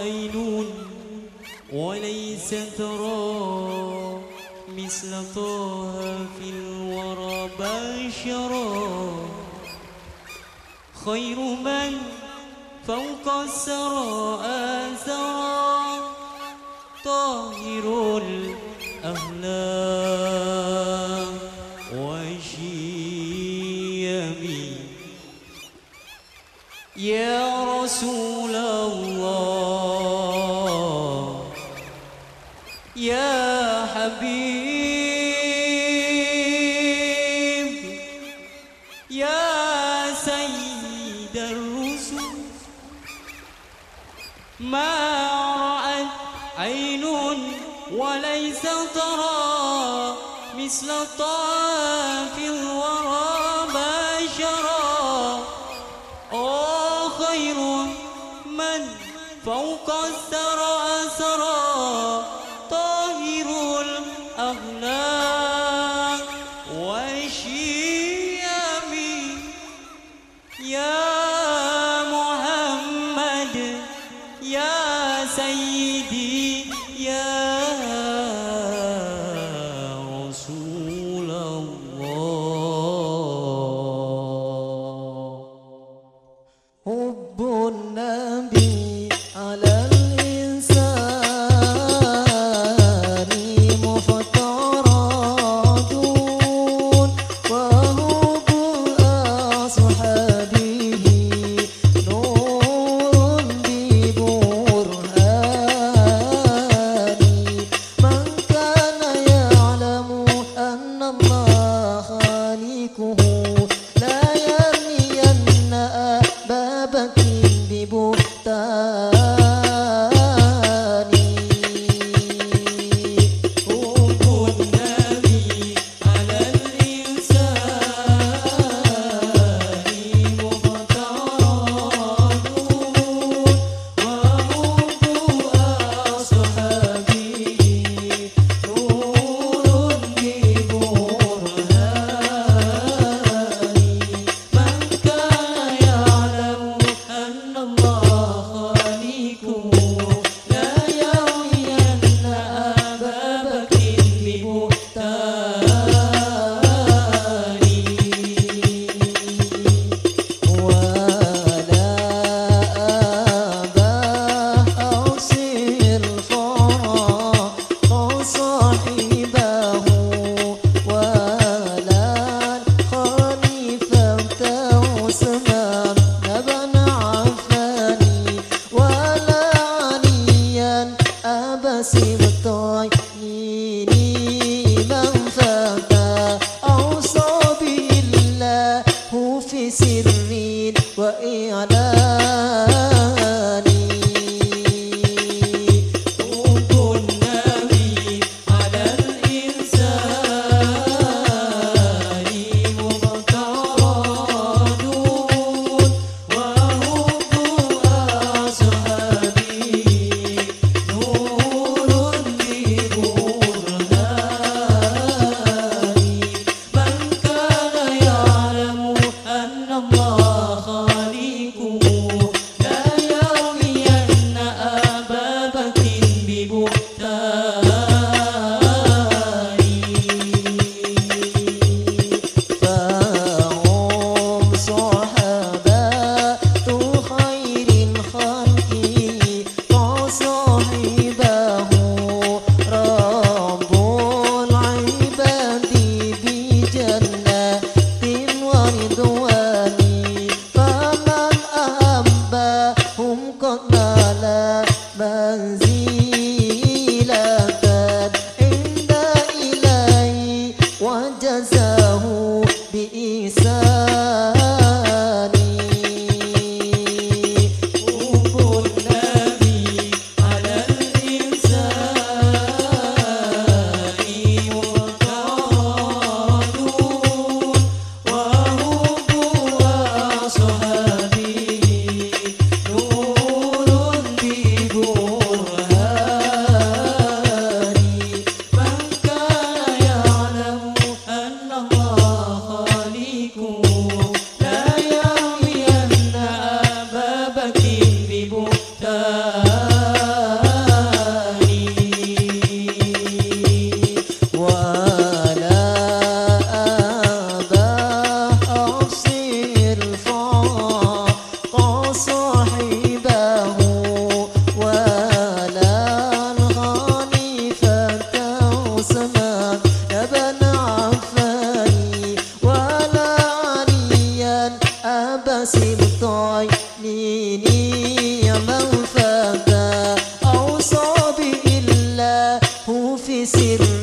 أينون وليس ترى مثل طه في الورى بشرا. خير من فوق السرى آثرا. طاهر الأهلام وشيم يا رسول الحبيب. يا سيد الرسل ما رأت عين وليس ترى مثل طاف الورى بشرا أو خير من فوق الثرى أسرى. awesome. الجنة ورضوان see.